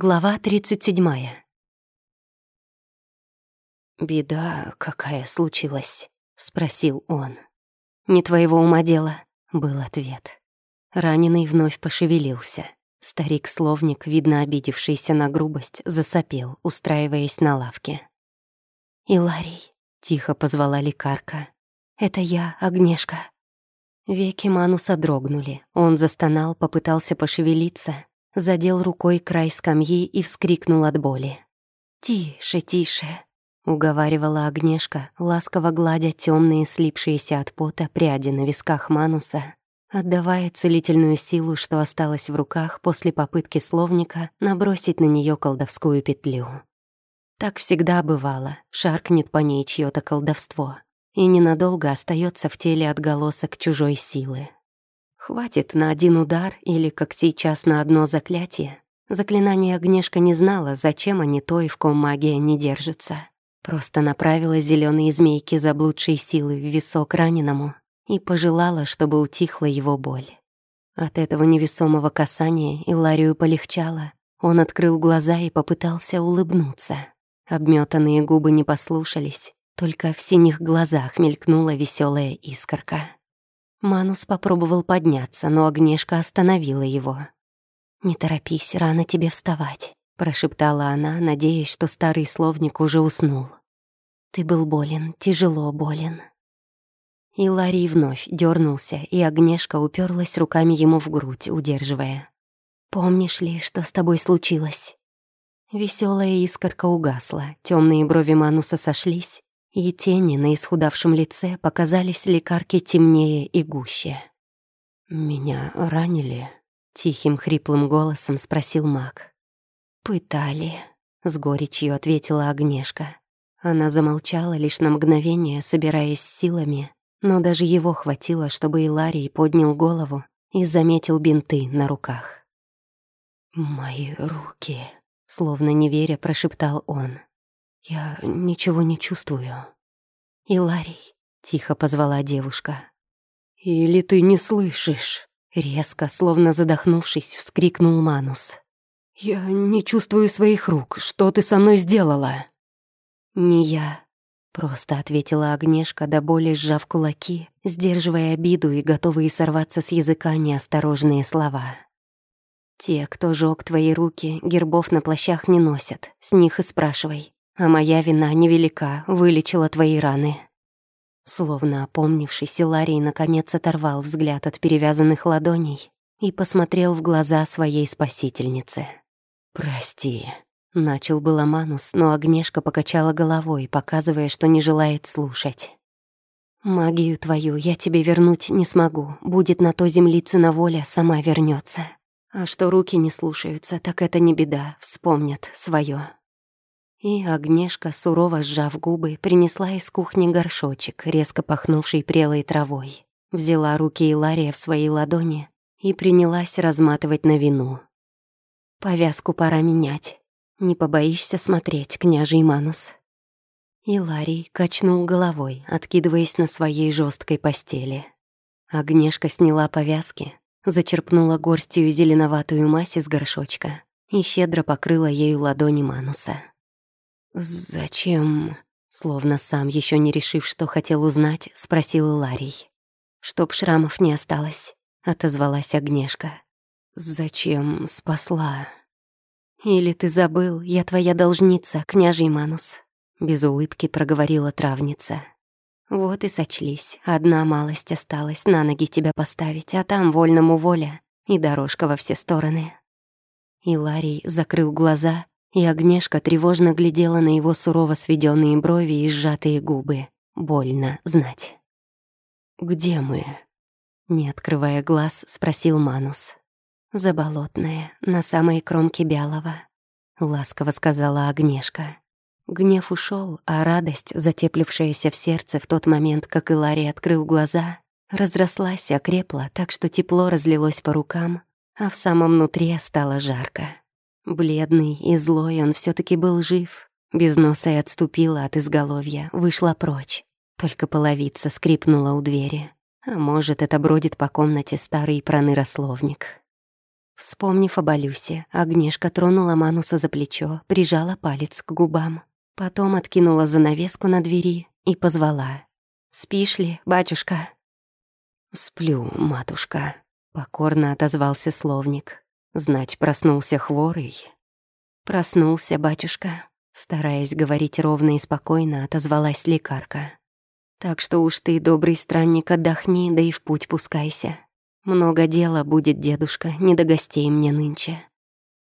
Глава 37. «Беда какая случилась?» — спросил он. «Не твоего ума дело», — был ответ. Раненый вновь пошевелился. Старик-словник, видно обидевшийся на грубость, засопел, устраиваясь на лавке. «Иларий», — тихо позвала лекарка. «Это я, Огнешка». Веки Мануса дрогнули. Он застонал, попытался пошевелиться, задел рукой край скамьи и вскрикнул от боли. «Тише, тише», — уговаривала Огнешка, ласково гладя темные слипшиеся от пота пряди на висках Мануса, отдавая целительную силу, что осталось в руках после попытки словника набросить на нее колдовскую петлю. Так всегда бывало, шаркнет по ней чьё то колдовство, и ненадолго остается в теле отголосок чужой силы. Хватит на один удар или, как сейчас, на одно заклятие. Заклинание Огнешка не знала, зачем они той, в ком магия не держится. Просто направила зеленые змейки заблудшей силы в висок раненому и пожелала, чтобы утихла его боль. От этого невесомого касания Иларию полегчало. Он открыл глаза и попытался улыбнуться. Обметанные губы не послушались, только в синих глазах мелькнула веселая искорка. Манус попробовал подняться, но Огнешка остановила его. «Не торопись, рано тебе вставать», — прошептала она, надеясь, что старый словник уже уснул. «Ты был болен, тяжело болен». И Ларий вновь дернулся, и Огнешка уперлась руками ему в грудь, удерживая. «Помнишь ли, что с тобой случилось?» Веселая искорка угасла, темные брови Мануса сошлись, и тени на исхудавшем лице показались лекарки темнее и гуще. «Меня ранили?» — тихим хриплым голосом спросил маг. «Пытали», — с горечью ответила Огнешка. Она замолчала лишь на мгновение, собираясь силами, но даже его хватило, чтобы Иларий поднял голову и заметил бинты на руках. «Мои руки», — словно не веря, прошептал он. «Я ничего не чувствую». «Иларий», — тихо позвала девушка. «Или ты не слышишь?» Резко, словно задохнувшись, вскрикнул Манус. «Я не чувствую своих рук. Что ты со мной сделала?» «Не я», — просто ответила Огнешка, до боли сжав кулаки, сдерживая обиду и готовые сорваться с языка неосторожные слова. «Те, кто жёг твои руки, гербов на плащах не носят. С них и спрашивай. А моя вина невелика, вылечила твои раны». Словно опомнившись, Иларий наконец оторвал взгляд от перевязанных ладоней и посмотрел в глаза своей спасительнице. «Прости», — начал было Манус, но Огнешка покачала головой, показывая, что не желает слушать. «Магию твою я тебе вернуть не смогу. Будет на то землицына воля, сама вернется. А что руки не слушаются, так это не беда, вспомнят свое. И Огнешка, сурово сжав губы, принесла из кухни горшочек, резко пахнувший прелой травой. Взяла руки Илария в свои ладони и принялась разматывать на вину. «Повязку пора менять. Не побоишься смотреть, княжий Манус?» Иларий качнул головой, откидываясь на своей жесткой постели. Огнешка сняла повязки, зачерпнула горстью зеленоватую мазь из горшочка и щедро покрыла ею ладони Мануса. «Зачем?» Словно сам, еще не решив, что хотел узнать, спросил Ларий. «Чтоб шрамов не осталось», — отозвалась Огнешка. «Зачем спасла?» «Или ты забыл, я твоя должница, княжий Манус», — без улыбки проговорила травница. «Вот и сочлись. Одна малость осталась на ноги тебя поставить, а там вольному воля и дорожка во все стороны». И Ларий закрыл глаза и Огнешка тревожно глядела на его сурово сведенные брови и сжатые губы. Больно знать. «Где мы?» Не открывая глаз, спросил Манус. «Заболотная, на самой кромке Бялого», — ласково сказала Огнешка. Гнев ушел, а радость, затеплившаяся в сердце в тот момент, как Илари открыл глаза, разрослась, окрепла, так что тепло разлилось по рукам, а в самом нутре стало жарко. Бледный и злой он все таки был жив. Без носа и отступила от изголовья, вышла прочь. Только половица скрипнула у двери. А может, это бродит по комнате старый пронырословник. Вспомнив об Алюсе, Агнешка тронула Мануса за плечо, прижала палец к губам. Потом откинула занавеску на двери и позвала. «Спишь ли, батюшка?» «Сплю, матушка», — покорно отозвался словник. «Знать, проснулся хворый». «Проснулся, батюшка», — стараясь говорить ровно и спокойно, отозвалась лекарка. «Так что уж ты, добрый странник, отдохни, да и в путь пускайся. Много дела будет, дедушка, не до гостей мне нынче.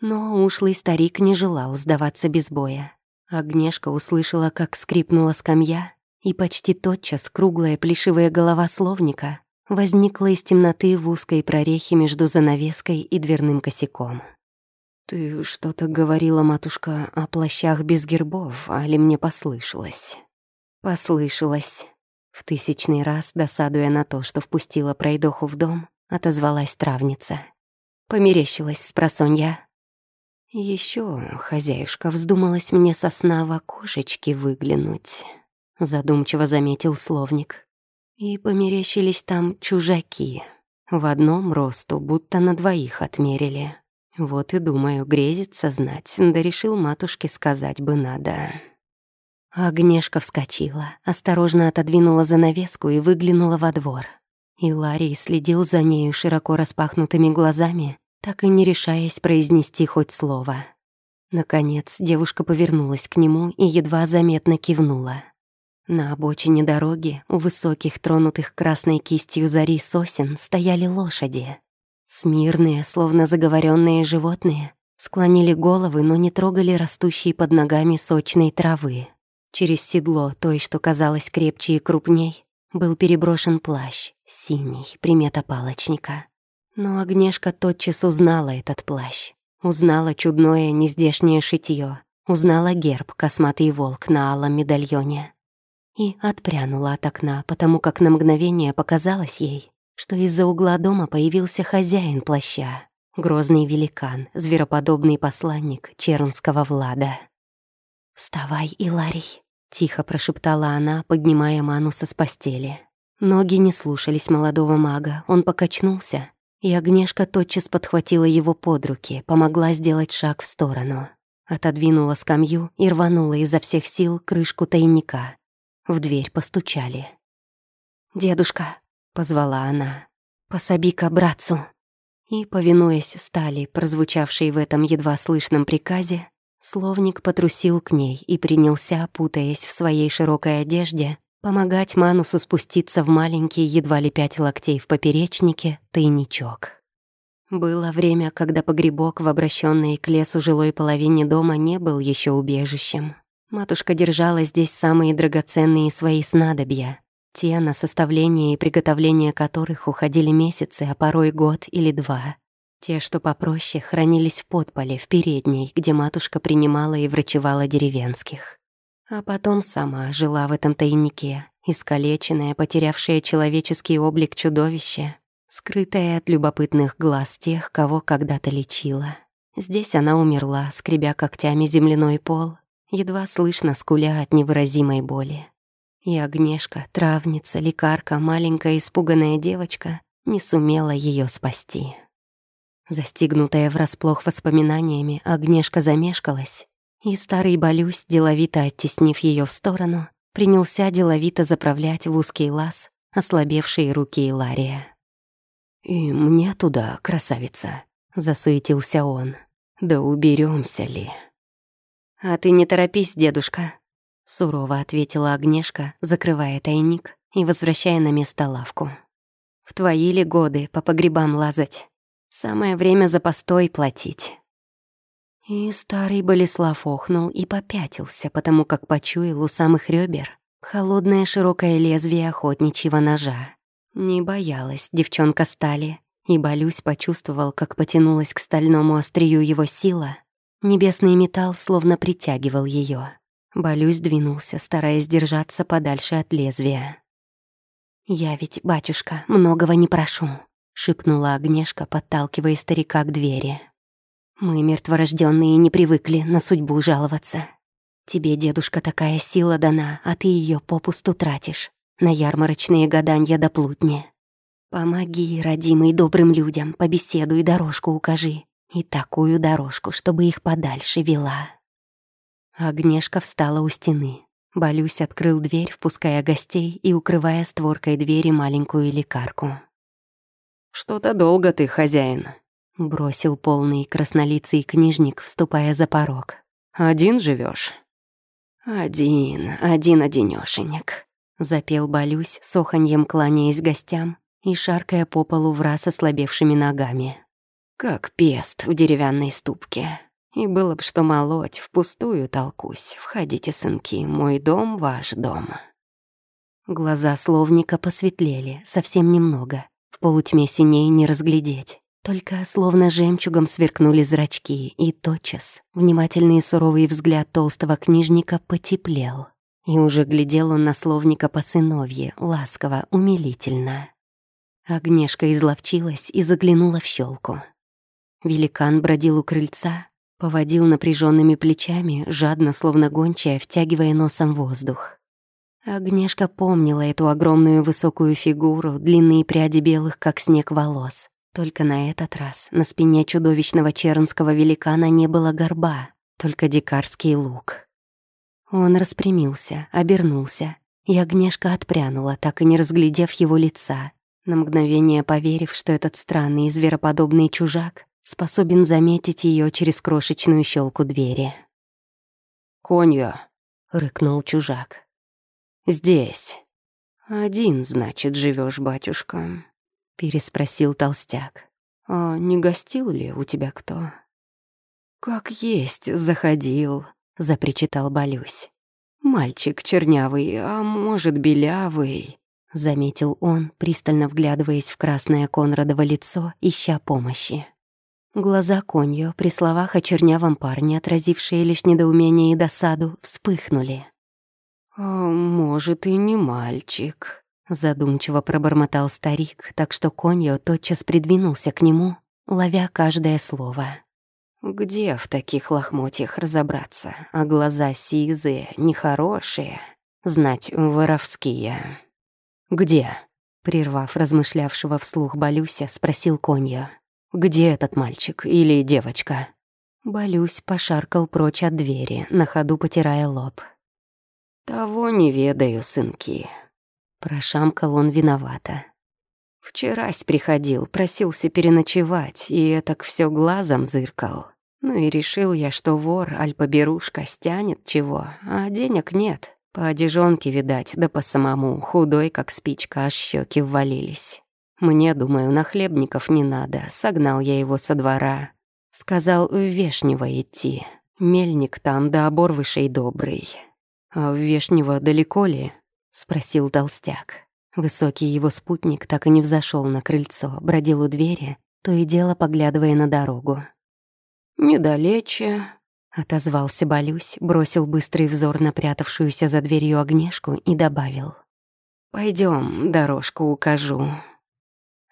Но ушлый старик не желал сдаваться без боя. Агнешка услышала, как скрипнула скамья, и почти тотчас круглая плешивая голова словника возникла из темноты в узкой прорехе между занавеской и дверным косяком. «Ты что-то говорила, матушка, о плащах без гербов, а ли мне послышалось?» «Послышалось». В тысячный раз, досадуя на то, что впустила пройдоху в дом, — отозвалась травница. Померещилась с просонья. Еще хозяюшка вздумалась мне со сна в окошечке выглянуть», — задумчиво заметил словник. «И померещились там чужаки. В одном росту, будто на двоих отмерили. Вот и думаю, грезится знать, да решил матушке сказать бы надо». Агнешка вскочила, осторожно отодвинула занавеску и выглянула во двор. И Ларри следил за нею широко распахнутыми глазами, так и не решаясь произнести хоть слово. Наконец девушка повернулась к нему и едва заметно кивнула. На обочине дороги, у высоких, тронутых красной кистью зари сосен, стояли лошади. Смирные, словно заговоренные животные, склонили головы, но не трогали растущие под ногами сочной травы. Через седло, той, что казалось крепче и крупней, был переброшен плащ, синий, примета палочника. Но Агнешка тотчас узнала этот плащ. Узнала чудное нездешнее шитье, узнала герб «Косматый волк» на алом медальоне. И отпрянула от окна, потому как на мгновение показалось ей, что из-за угла дома появился хозяин плаща, грозный великан, звероподобный посланник чернского Влада. «Вставай, Иларий!» Тихо прошептала она, поднимая Мануса с постели. Ноги не слушались молодого мага, он покачнулся, и Огнешка тотчас подхватила его под руки, помогла сделать шаг в сторону. Отодвинула скамью и рванула изо всех сил крышку тайника. В дверь постучали. «Дедушка», — позвала она, — «пособи-ка братцу». И, повинуясь стали, прозвучавшей в этом едва слышном приказе, Словник потрусил к ней и принялся, путаясь в своей широкой одежде, помогать Манусу спуститься в маленький, едва ли пять локтей в поперечнике, тайничок. Было время, когда погребок в обращенной к лесу жилой половине дома не был еще убежищем. Матушка держала здесь самые драгоценные свои снадобья, те, на составление и приготовление которых уходили месяцы, а порой год или два. Те, что попроще, хранились в подполе, в передней, где матушка принимала и врачевала деревенских. А потом сама жила в этом тайнике, искалеченная, потерявшая человеческий облик чудовище, скрытая от любопытных глаз тех, кого когда-то лечила. Здесь она умерла, скребя когтями земляной пол, едва слышно скуля от невыразимой боли. И Огнешка, травница, лекарка, маленькая испуганная девочка не сумела ее спасти. Застигнутая врасплох воспоминаниями, Агнешка замешкалась, и старый Болюсь, деловито оттеснив ее в сторону, принялся деловито заправлять в узкий лаз ослабевшие руки Илария. «И мне туда, красавица», — засуетился он. «Да уберемся ли?» «А ты не торопись, дедушка», — сурово ответила Агнешка, закрывая тайник и возвращая на место лавку. «В твои ли годы по погребам лазать?» Самое время за постой платить. И старый Болеслав охнул и попятился, потому как почуял у самых ребер холодное широкое лезвие охотничьего ножа. Не боялась девчонка стали, и Болюсь почувствовал, как потянулась к стальному острию его сила. Небесный металл словно притягивал ее. Болюсь двинулся, стараясь держаться подальше от лезвия. «Я ведь, батюшка, многого не прошу», — шепнула Агнешка, подталкивая старика к двери. «Мы, мертворожденные, не привыкли на судьбу жаловаться. Тебе, дедушка, такая сила дана, а ты ее попусту тратишь. На ярмарочные гаданья до плутни. Помоги, родимый, добрым людям, побеседуй, дорожку укажи. И такую дорожку, чтобы их подальше вела. Агнешка встала у стены. Балюсь открыл дверь, впуская гостей и укрывая створкой двери маленькую лекарку. «Что-то долго ты, хозяин», — бросил полный краснолицый книжник, вступая за порог. «Один живешь? «Один, один-одинёшенек», — запел Балюсь, с оханьем кланяясь гостям и шаркая по полу в раз ослабевшими ногами. «Как пест в деревянной ступке. И было б что молоть, впустую толкусь. Входите, сынки, мой дом — ваш дом». Глаза словника посветлели, совсем немного. В полутьме синей не разглядеть. Только словно жемчугом сверкнули зрачки, и тотчас внимательный и суровый взгляд толстого книжника потеплел. И уже глядел он на словника по сыновье, ласково, умилительно. Огнешка изловчилась и заглянула в щелку. Великан бродил у крыльца, поводил напряженными плечами, жадно, словно гончая, втягивая носом воздух. Огнешка помнила эту огромную высокую фигуру, длинные пряди белых, как снег, волос. Только на этот раз на спине чудовищного чернского великана не было горба, только дикарский лук. Он распрямился, обернулся, и Огнешка отпрянула, так и не разглядев его лица, на мгновение поверив, что этот странный звероподобный чужак способен заметить ее через крошечную щелку двери. «Конью!» — рыкнул чужак. «Здесь. Один, значит, живешь, батюшка?» — переспросил толстяк. «А не гостил ли у тебя кто?» «Как есть, заходил», — запричитал Балюсь. «Мальчик чернявый, а может, белявый», — заметил он, пристально вглядываясь в красное Конрадово лицо, ища помощи. Глаза Коньо при словах о чернявом парне, отразившие лишь недоумение и досаду, вспыхнули. «А может, и не мальчик», Задумчиво пробормотал старик, так что Коньо тотчас придвинулся к нему, ловя каждое слово. «Где в таких лохмотьях разобраться? А глаза сизые, нехорошие, знать воровские». «Где?» — прервав размышлявшего вслух Балюся, спросил Коньо. «Где этот мальчик или девочка?» Балюсь пошаркал прочь от двери, на ходу потирая лоб. «Того не ведаю, сынки», Прошамкал он виновато. Вчерась приходил, просился переночевать, и этак все глазом зыркал. Ну и решил я, что вор, аль поберушка, стянет чего, а денег нет. По одежонке, видать, да по самому, худой, как спичка, аж щеки ввалились. Мне, думаю, на хлебников не надо, согнал я его со двора. Сказал, в Вешнево идти. Мельник там, да обор вышей добрый. А в Вешнево далеко ли? — спросил толстяк. Высокий его спутник так и не взошел на крыльцо, бродил у двери, то и дело поглядывая на дорогу. «Недалече», — отозвался Балюсь, бросил быстрый взор на прятавшуюся за дверью огнешку и добавил. Пойдем, дорожку укажу».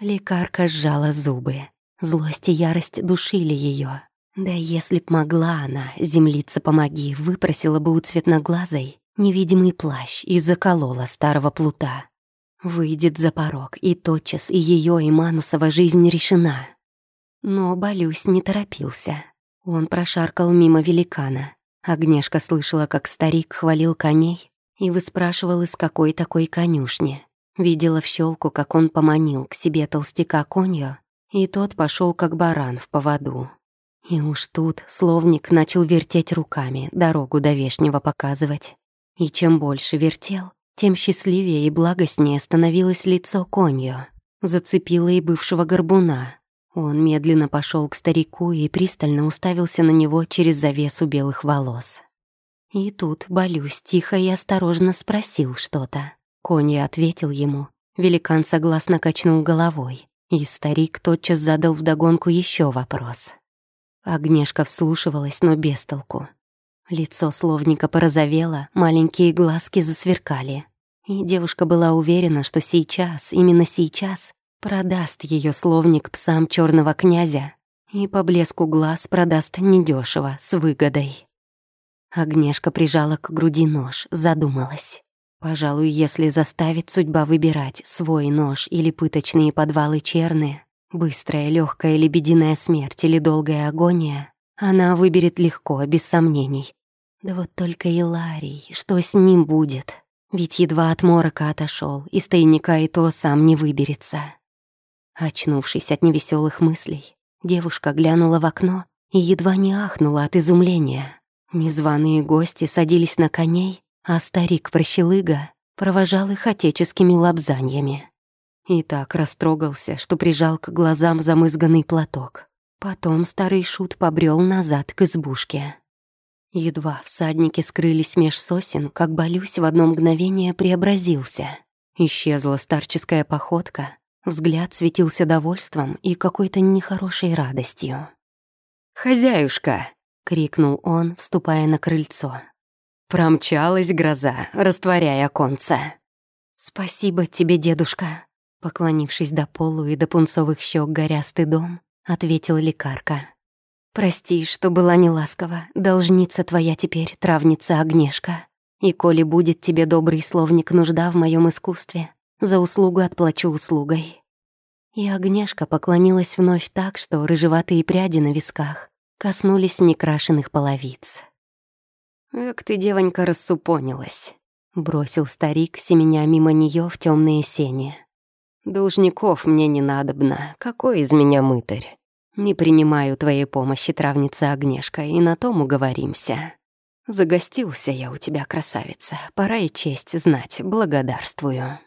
Лекарка сжала зубы. Злость и ярость душили ее. Да если б могла она, землица помоги, выпросила бы у цветноглазой невидимый плащ и заколола старого плута. Выйдет за порог, и тотчас и ее, и Манусова жизнь решена. Но Балюсь не торопился. Он прошаркал мимо великана. Агнешка слышала, как старик хвалил коней и выспрашивал, из какой такой конюшни. Видела в щелку, как он поманил к себе толстяка конью, и тот пошел как баран в поводу. И уж тут словник начал вертеть руками, дорогу до Вешнего показывать. И чем больше вертел, тем счастливее и благостнее становилось лицо конью. Зацепило и бывшего горбуна. Он медленно пошел к старику и пристально уставился на него через завесу белых волос. И тут Балюсь тихо и осторожно спросил что-то. Конья ответил ему. Великан согласно качнул головой, и старик тотчас задал вдогонку еще вопрос. Агнешка вслушивалась, но без толку. Лицо словника порозовело, маленькие глазки засверкали. И девушка была уверена, что сейчас, именно сейчас, продаст ее словник псам черного князя и по блеску глаз продаст недешево, с выгодой. Агнешка прижала к груди нож, задумалась. Пожалуй, если заставить судьба выбирать свой нож или пыточные подвалы черны, быстрая, легкая лебединая смерть или долгая агония, она выберет легко, без сомнений. Да вот только и Ларий, что с ним будет? Ведь едва от морока отошел, из тайника и то сам не выберется. Очнувшись от невеселых мыслей, девушка глянула в окно и едва не ахнула от изумления. Незваные гости садились на коней, а старик-прощелыга провожал их отеческими лапзаньями. И так растрогался, что прижал к глазам замызганный платок. Потом старый шут побрел назад к избушке. Едва всадники скрылись меж сосен, как Болюсь в одно мгновение преобразился. Исчезла старческая походка, взгляд светился довольством и какой-то нехорошей радостью. «Хозяюшка!» — крикнул он, вступая на крыльцо. Промчалась гроза, растворяя оконца. «Спасибо тебе, дедушка», — поклонившись до полу и до пунцовых щек горя стыдом, ответила лекарка. «Прости, что была неласкова, должница твоя теперь, травница Огнешка. И коли будет тебе добрый словник нужда в моем искусстве, за услугу отплачу услугой». И Огнешка поклонилась вновь так, что рыжеватые пряди на висках коснулись некрашенных половиц. «Эк ты, девонька, рассупонилась», — бросил старик, семеня мимо нее в темные сени. «Должников мне не надобно. Какой из меня мытарь? Не принимаю твоей помощи, травница Огнешка, и на том уговоримся. Загостился я у тебя, красавица. Пора и честь знать. Благодарствую».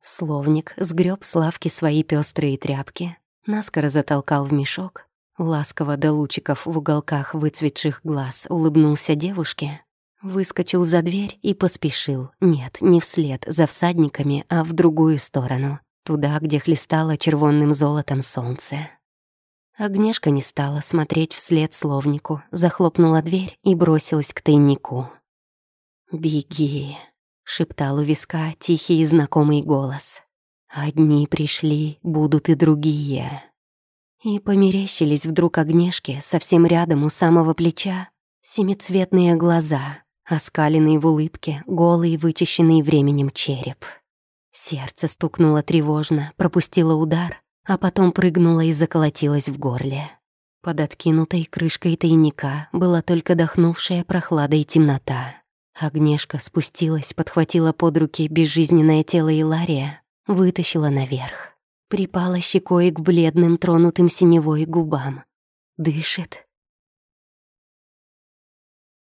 Словник сгреб с лавки свои пестрые тряпки, наскоро затолкал в мешок Ласково до лучиков в уголках выцветших глаз улыбнулся девушке, выскочил за дверь и поспешил, нет, не вслед за всадниками, а в другую сторону, туда, где хлестало червонным золотом солнце. Огнешка не стала смотреть вслед словнику, захлопнула дверь и бросилась к тайнику. «Беги», — шептал у виска тихий и знакомый голос. «Одни пришли, будут и другие». И померещились вдруг огнешки совсем рядом у самого плеча семицветные глаза, оскаленные в улыбке, голый, вычищенный временем череп. Сердце стукнуло тревожно, пропустило удар, а потом прыгнуло и заколотилось в горле. Под откинутой крышкой тайника была только дохнувшая прохлада и темнота. Огнешка спустилась, подхватила под руки безжизненное тело Илария, вытащила наверх припала щекой к бледным, тронутым синевой губам. Дышит,